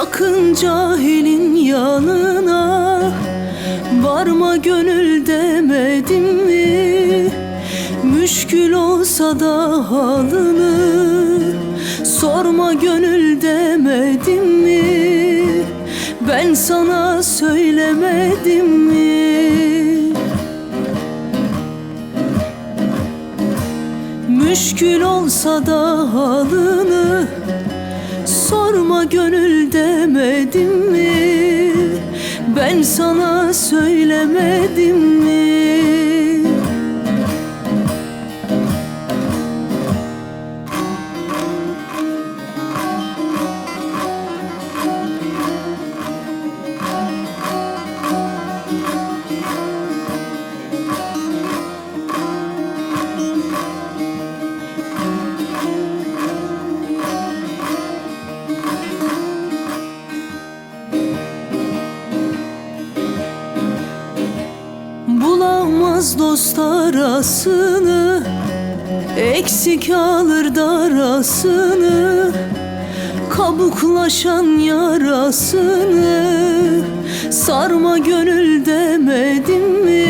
Sakın cahilin yanına Varma gönül demedim mi? Müşkül olsa da halını Sorma gönül demedim mi? Ben sana söylemedim mi? Müşkül olsa da halını Sorma gönül demedim mi? Ben sana söylemedim Bulamaz dost arasını Eksik alır darasını Kabuklaşan yarasını. Sarma gönül demedim mi?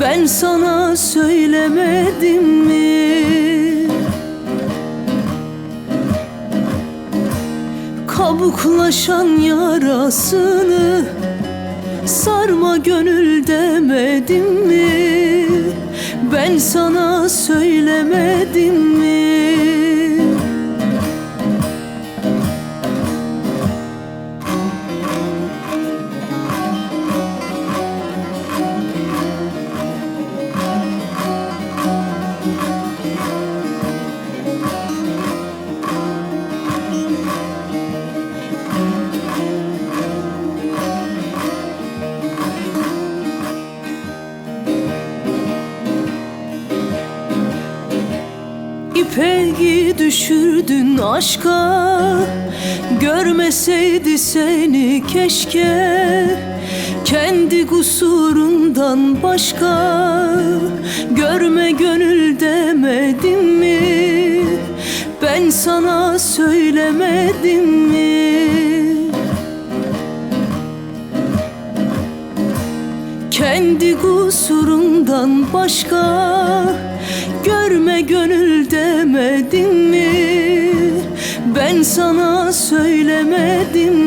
Ben sana söylemedim mi? Kabuklaşan yarasını Sarma gönül demedim mi? Ben sana söylemedim İpeği düşürdün aşka Görmeseydi seni keşke. Kendi kusurundan başka Görme gönül demedim mi? Ben sana söylemedim mi? Kendi kusurundan başka Gönül demedim mi? Ben sana söylemedim